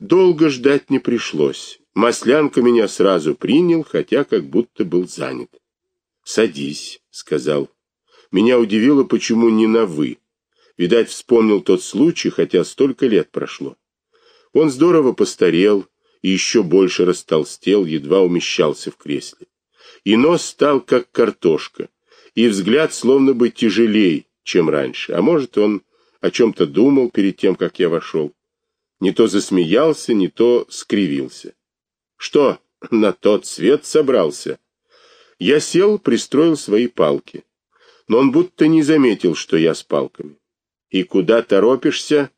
Долго ждать не пришлось. Маслянка меня сразу принял, хотя как будто был занят. «Садись», — сказал. Меня удивило, почему не на «вы». Видать, вспомнил тот случай, хотя столько лет прошло. Он здорово постарел и еще больше растолстел, едва умещался в кресле. И нос стал как картошка, и взгляд словно бы тяжелей, чем раньше. А может, он о чем-то думал перед тем, как я вошел. Не то засмеялся, не то скривился. Что, на тот свет собрался? Я сел, пристроил свои палки. Но он будто не заметил, что я с палками. И куда торопишься?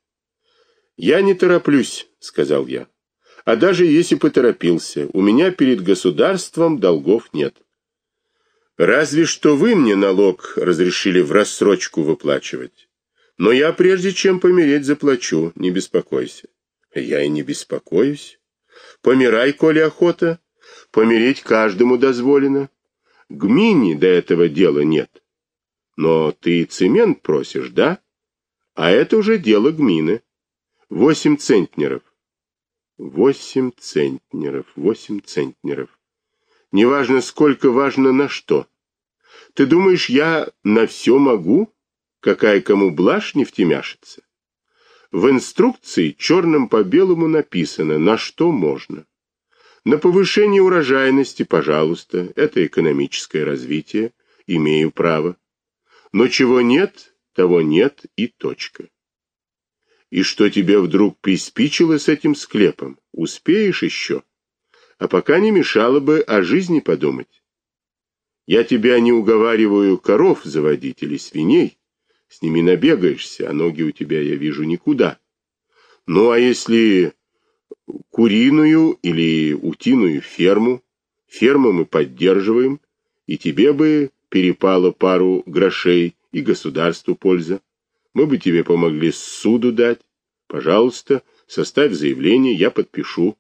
Я не тороплюсь, сказал я. А даже если поторопился, у меня перед государством долгов нет. Разве что вы мне налог разрешили в рассрочку выплачивать. Но я прежде чем помереть заплачу, не беспокойся. Я и не беспокоюсь. Помирай, коли охота. Помереть каждому дозволено. Гмине до этого дела нет. Но ты цемент просишь, да? А это уже дело гмины. Восемь центнеров. Восемь центнеров, восемь центнеров. Неважно сколько, важно на что. Ты думаешь, я на все могу? Какая кому блажь не втемяшится? В инструкции черным по белому написано, на что можно. На повышение урожайности, пожалуйста, это экономическое развитие, имею право. Но чего нет, того нет и точка. И что тебе вдруг приспичило с этим склепом? Успеешь еще? А пока не мешало бы о жизни подумать. Я тебя не уговариваю коров заводить или свиней, с ними набегаешься, а ноги у тебя, я вижу, никуда. Ну, а если куриную или утиную ферму, ферму мы поддерживаем, и тебе бы перепало пару грошей, и государству польза. Мы бы тебе помогли суду дать. Пожалуйста, составь заявление, я подпишу.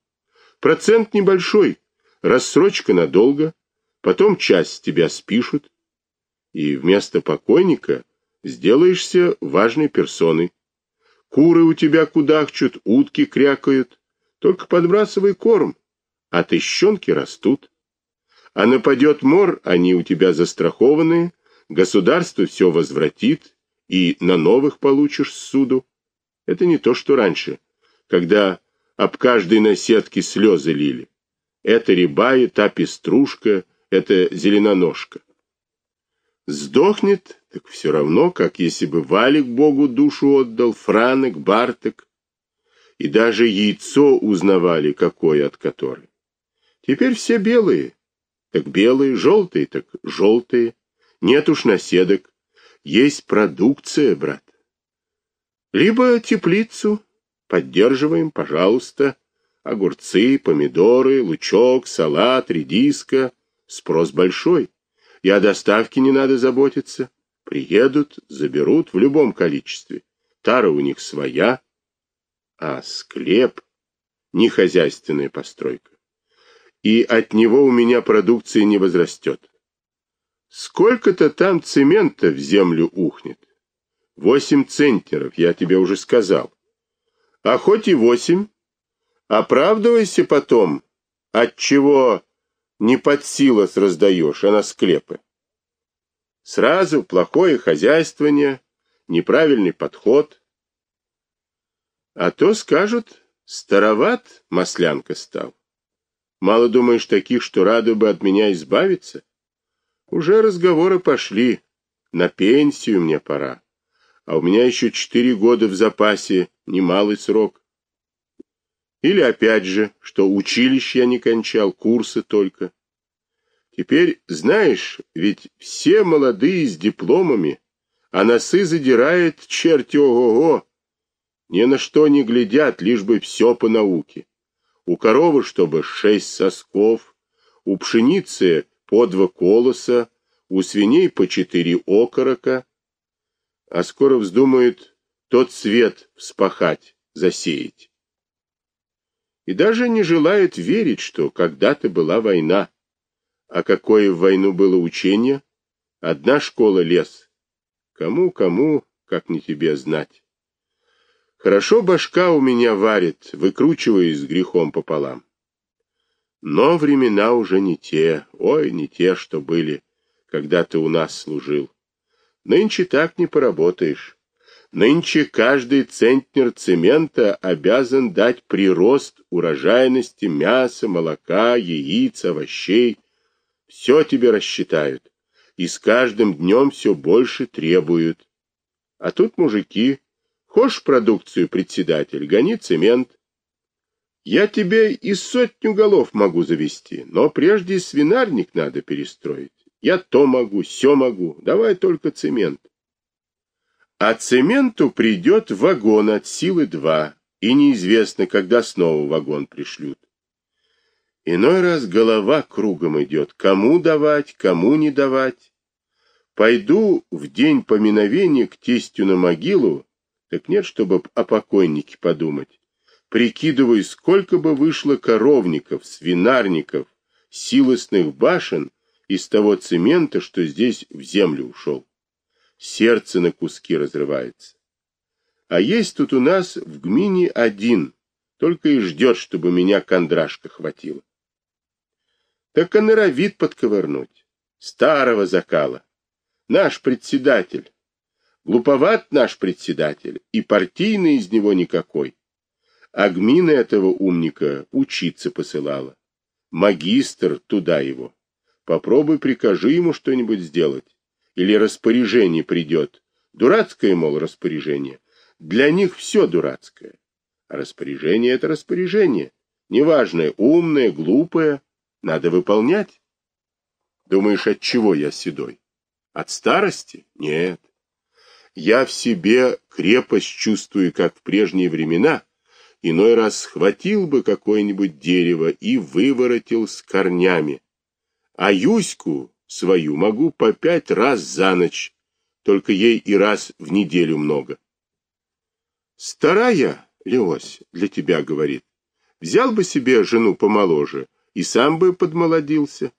Процент небольшой, рассрочка надолго, потом часть тебя спишут, и вместо покойника сделаешься важной персоной. Куры у тебя кудахчут, утки крякают. Только подбрасывай корм, а тыщенки растут. А нападет мор, они у тебя застрахованные, государство все возвратит, и на новых получишь суду. Это не то, что раньше, когда об каждой наседке слезы лили. Это рябая, та пеструшка, это зеленоножка. Сдохнет, так все равно, как если бы Валик Богу душу отдал, Франок, Барток. И даже яйцо узнавали, какое от которой. Теперь все белые. Так белые, желтые, так желтые. Нет уж наседок. Есть продукция, брат. Либо теплицу поддерживаем, пожалуйста. Огурцы, помидоры, лучок, салат, редиска. Спрос большой. И о доставке не надо заботиться. Приедут, заберут в любом количестве. Тара у них своя, а склеп — не хозяйственная постройка. И от него у меня продукция не возрастет. Сколько-то там цемента в землю ухнет. Восемь центнеров, я тебе уже сказал. А хоть и восемь, оправдывайся потом, от чего не под силос раздаешь, а на склепы. Сразу плохое хозяйствование, неправильный подход. А то скажут, староват маслянка стал. Мало думаешь таких, что рады бы от меня избавиться? Уже разговоры пошли. На пенсию мне пора. А у меня еще четыре года в запасе, немалый срок. Или опять же, что училище я не кончал, курсы только. Теперь, знаешь, ведь все молодые с дипломами, а носы задирает черти ого-го. Ни на что не глядят, лишь бы все по науке. У коровы, чтобы шесть сосков, у пшеницы по два колоса, у свиней по четыре окорока, а скоро вздумают тот свет вспахать, засеять. И даже не желает верить, что когда-то была война. А какое в войну было учение? Одна школа лес. Кому-кому, как не тебе знать. Хорошо башка у меня варит, выкручиваясь грехом пополам. Но времена уже не те, ой, не те, что были, когда ты у нас служил. Нынче так не поработаешь. Нынче каждый центнер цемента обязан дать прирост урожайности мяса, молока, яиц, овощей. Все тебе рассчитают, и с каждым днем все больше требуют. А тут мужики Хошь продукцию, председатель, гони цемент. Я тебе и сотню голов могу завести, но прежде свинарник надо перестроить. Я то могу, все могу, давай только цемент. А цементу придет вагон от силы два, и неизвестно, когда снова вагон пришлют. Иной раз голова кругом идет, кому давать, кому не давать. Пойду в день поминовения к тестю на могилу, так нет, чтобы о покойнике подумать. Прикидываю, сколько бы вышло коровников, свинарников, силосных башен из того цемента, что здесь в землю ушел. Сердце на куски разрывается. А есть тут у нас в гмине один, только и ждет, чтобы меня кондрашка хватило. Так и норовит подковырнуть. Старого закала. Наш председатель, Глуповат наш председатель, и партийный из него никакой. А гмина этого умника учиться посылала. Магистр туда его. Попробуй прикажи ему что-нибудь сделать. Или распоряжение придет. Дурацкое, мол, распоряжение. Для них все дурацкое. А распоряжение — это распоряжение. Неважное, умное, глупое. Надо выполнять. Думаешь, от чего я седой? От старости? Нет я в себе крепость чувствую, как в прежние времена, иной раз схватил бы какое-нибудь дерево и выворотил с корнями. А Юську свою могу по пять раз за ночь, только ей и раз в неделю много. Старая, Леось, для тебя, говорит, взял бы себе жену помоложе и сам бы подмолодился.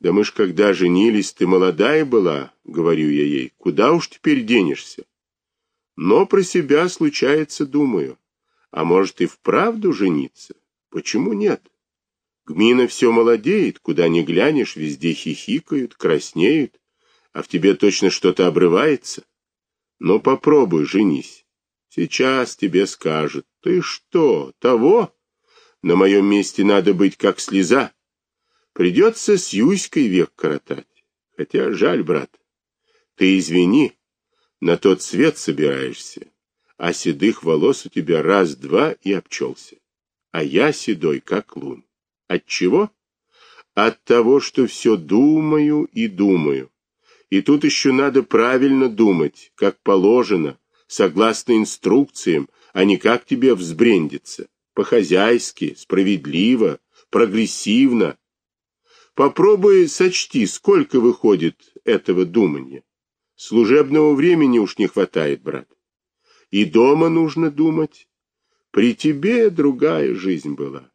Да мы ж когда женились, ты молодая была, говорю я ей, куда уж теперь денешься? Но про себя, случается, думаю, а может и вправду жениться? Почему нет? Гмина все молодеет, куда ни глянешь, везде хихикают, краснеют, а в тебе точно что-то обрывается. Но попробуй, женись. Сейчас тебе скажут, ты что, того? На моем месте надо быть как слеза. Придется с Юськой век коротать. Хотя жаль, брат. Ты извини, на тот свет собираешься, а седых волос у тебя раз-два и обчелся. А я седой, как лун. От чего? От того, что все думаю и думаю. И тут еще надо правильно думать, как положено, согласно инструкциям, а не как тебе взбрендится. По-хозяйски, справедливо, прогрессивно, Попробуй сочти, сколько выходит этого думания. Служебного времени уж не хватает, брат. И дома нужно думать. При тебе другая жизнь была.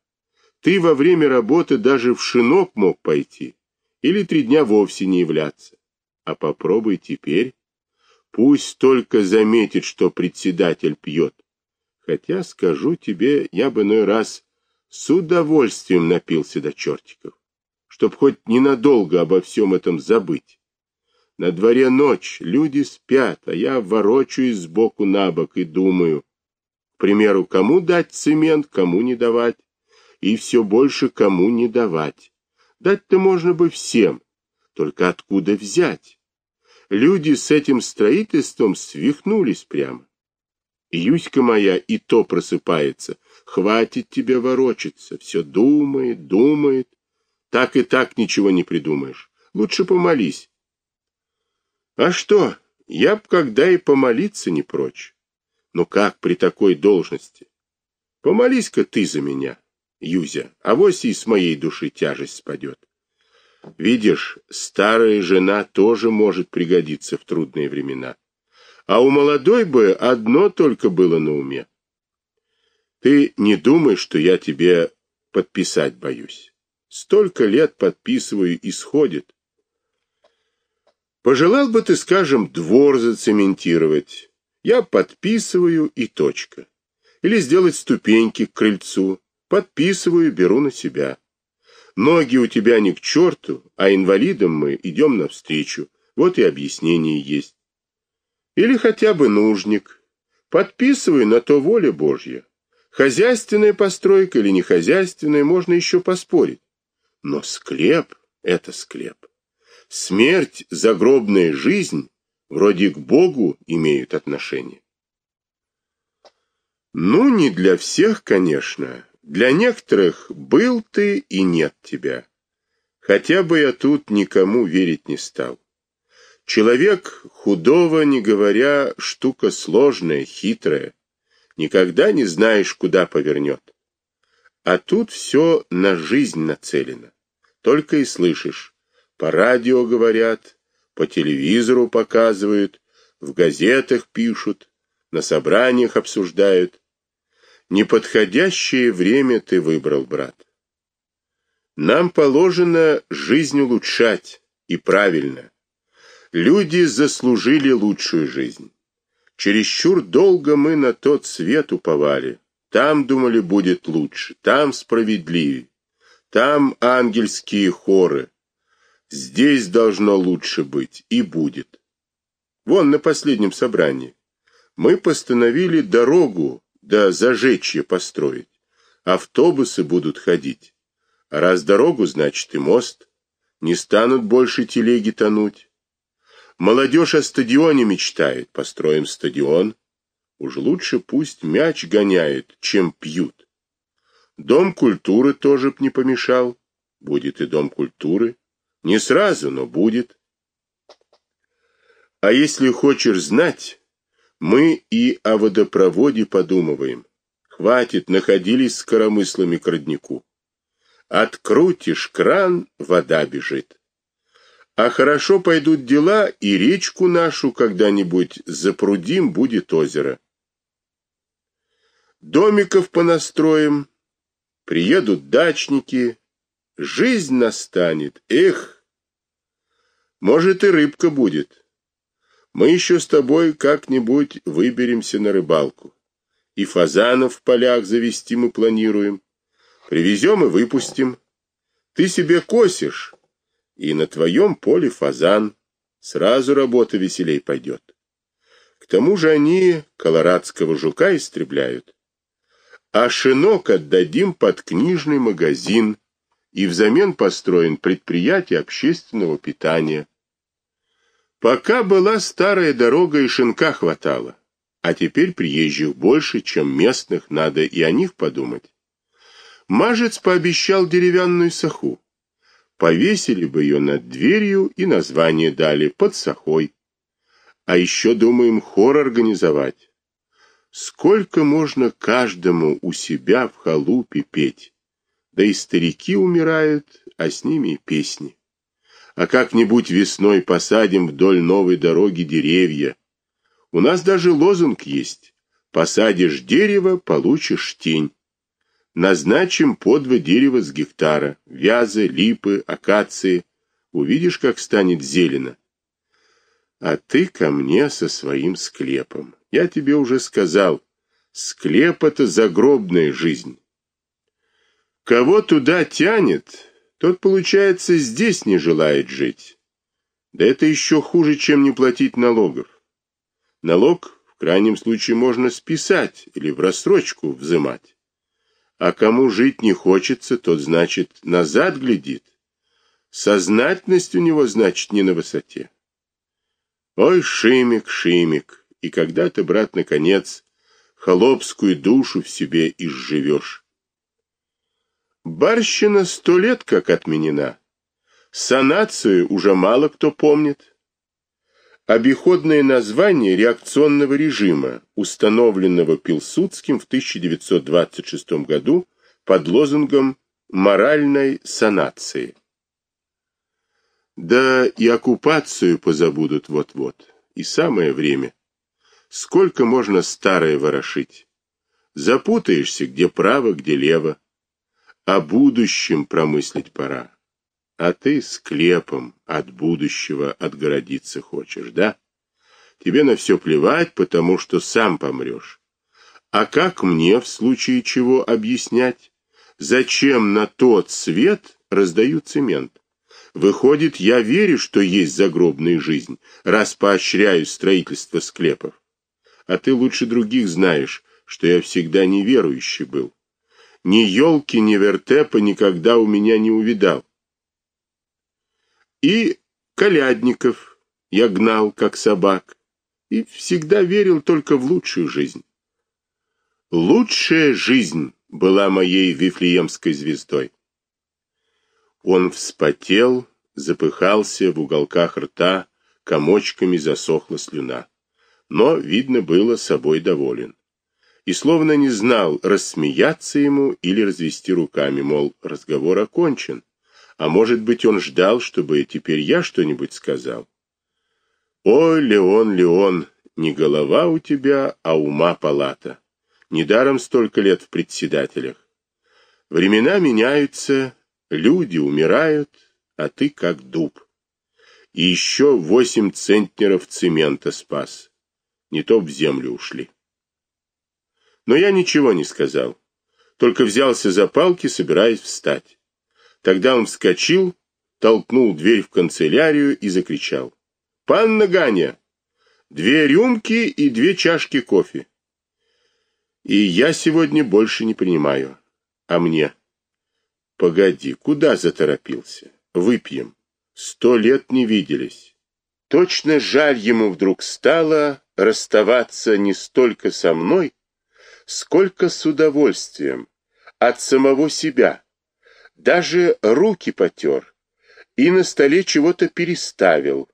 Ты во время работы даже в шинок мог пойти, или три дня вовсе не являться. А попробуй теперь. Пусть только заметит, что председатель пьет. Хотя, скажу тебе, я бы иной раз с удовольствием напился до чертиков чтоб хоть ненадолго обо всем этом забыть. На дворе ночь, люди спят, а я ворочаюсь сбоку на бок и думаю, к примеру, кому дать цемент, кому не давать, и все больше кому не давать. Дать-то можно бы всем, только откуда взять? Люди с этим строительством свихнулись прямо. Юська моя и то просыпается, хватит тебе ворочаться, все думает, думает, так и так ничего не придумаешь. Лучше помолись. А что, я б когда и помолиться не прочь. Но как при такой должности? Помолись-ка ты за меня, Юзя, а вось и с моей души тяжесть спадет. Видишь, старая жена тоже может пригодиться в трудные времена. А у молодой бы одно только было на уме. Ты не думай, что я тебе подписать боюсь. Столько лет подписываю и сходит. Пожелал бы ты, скажем, двор зацементировать Я подписываю и точка. Или сделать ступеньки к крыльцу. Подписываю, беру на себя. Ноги у тебя не к черту, а инвалидам мы идем навстречу. Вот и объяснение есть. Или хотя бы нужник. Подписываю на то воля Божья. Хозяйственная постройка или не хозяйственная, можно еще поспорить. Но склеп — это склеп. Смерть, загробная жизнь вроде к Богу имеют отношение. Ну, не для всех, конечно. Для некоторых был ты и нет тебя. Хотя бы я тут никому верить не стал. Человек худого, не говоря, штука сложная, хитрая. Никогда не знаешь, куда повернет. А тут все на жизнь нацелено. Только и слышишь. По радио говорят, по телевизору показывают, в газетах пишут, на собраниях обсуждают. Неподходящее время ты выбрал, брат. Нам положено жизнь улучшать, и правильно. Люди заслужили лучшую жизнь. Чересчур долго мы на тот свет уповали. Там, думали, будет лучше, там справедливее, там ангельские хоры. Здесь должно лучше быть и будет. Вон на последнем собрании мы постановили дорогу до Зажечья построить. Автобусы будут ходить. А раз дорогу, значит и мост. Не станут больше телеги тонуть. Молодежь о стадионе мечтает. Построим стадион. Уж лучше пусть мяч гоняет, чем пьют. Дом культуры тоже б не помешал. Будет и дом культуры. Не сразу, но будет. А если хочешь знать, мы и о водопроводе подумываем. Хватит, находились с коромыслами к роднику. Открутишь кран, вода бежит. А хорошо пойдут дела, и речку нашу когда-нибудь запрудим, будет озеро. Домиков понастроим, приедут дачники, жизнь настанет, эх! Может, и рыбка будет. Мы еще с тобой как-нибудь выберемся на рыбалку. И фазанов в полях завести мы планируем. Привезем и выпустим. Ты себе косишь, и на твоем поле фазан. Сразу работа веселей пойдет. К тому же они колорадского жука истребляют. А шинок отдадим под книжный магазин, и взамен построен предприятие общественного питания. Пока была старая дорога и шинка хватало, а теперь приезжих больше, чем местных, надо и о них подумать. Мажец пообещал деревянную саху повесили бы ее над дверью и название дали под сахой. А еще думаем хор организовать. Сколько можно каждому у себя в халупе петь? Да и старики умирают, а с ними и песни. А как-нибудь весной посадим вдоль новой дороги деревья. У нас даже лозунг есть. Посадишь дерево, получишь тень. Назначим по два дерева с гектара, вязы, липы, акации. Увидишь, как станет зелено. А ты ко мне со своим склепом. Я тебе уже сказал, склеп — это загробная жизнь. Кого туда тянет, тот, получается, здесь не желает жить. Да это еще хуже, чем не платить налогов. Налог в крайнем случае можно списать или в рассрочку взимать. А кому жить не хочется, тот, значит, назад глядит. Сознательность у него, значит, не на высоте. Ой, Шимик, Шимик, и когда ты, брат, наконец, холопскую душу в себе изживешь? Барщина сто лет как отменена. Санацию уже мало кто помнит. Обиходное название реакционного режима, установленного Пилсудским в 1926 году под лозунгом моральной санации. Да и оккупацию позабудут вот-вот, и самое время. Сколько можно старое ворошить? Запутаешься, где право, где лево. О будущем промыслить пора. А ты склепом от будущего отгородиться хочешь, да? Тебе на все плевать, потому что сам помрешь. А как мне в случае чего объяснять, зачем на тот свет раздают цемент? Выходит, я верю, что есть загробная жизнь, раз поощряю строительство склепов. А ты лучше других знаешь, что я всегда неверующий был. Ни елки, ни вертепа никогда у меня не увидал. И колядников я гнал, как собак, и всегда верил только в лучшую жизнь. Лучшая жизнь была моей вифлеемской звездой. Он вспотел, запыхался в уголках рта, комочками засохла слюна. Но, видно было, собой доволен. И словно не знал, рассмеяться ему или развести руками, мол, разговор окончен. А может быть, он ждал, чтобы теперь я что-нибудь сказал. Ой, Леон, Леон, не голова у тебя, а ума палата. Недаром столько лет в председателях. Времена меняются, Люди умирают, а ты как дуб. И еще восемь центнеров цемента спас. Не то в землю ушли. Но я ничего не сказал. Только взялся за палки, собираясь встать. Тогда он вскочил, толкнул дверь в канцелярию и закричал. «Панна Ганя! Две рюмки и две чашки кофе. И я сегодня больше не принимаю. А мне?» Погоди, куда заторопился? Выпьем. Сто лет не виделись. Точно жаль ему вдруг стало расставаться не столько со мной, сколько с удовольствием от самого себя. Даже руки потер и на столе чего-то переставил,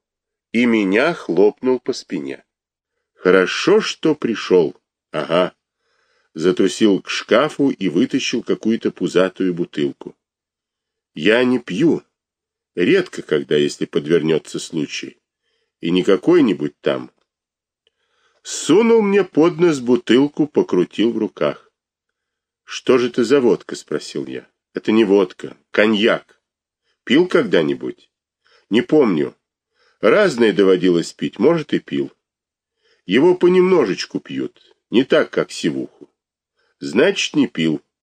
и меня хлопнул по спине. Хорошо, что пришел. Ага затрусил к шкафу и вытащил какую-то пузатую бутылку. Я не пью, редко когда, если подвернется случай, и не какой-нибудь там. Сунул мне под нос бутылку, покрутил в руках. Что же это за водка, спросил я. Это не водка, коньяк. Пил когда-нибудь? Не помню. Разное доводилось пить, может и пил. Его понемножечку пьют, не так, как сивуху. Значит, не пил.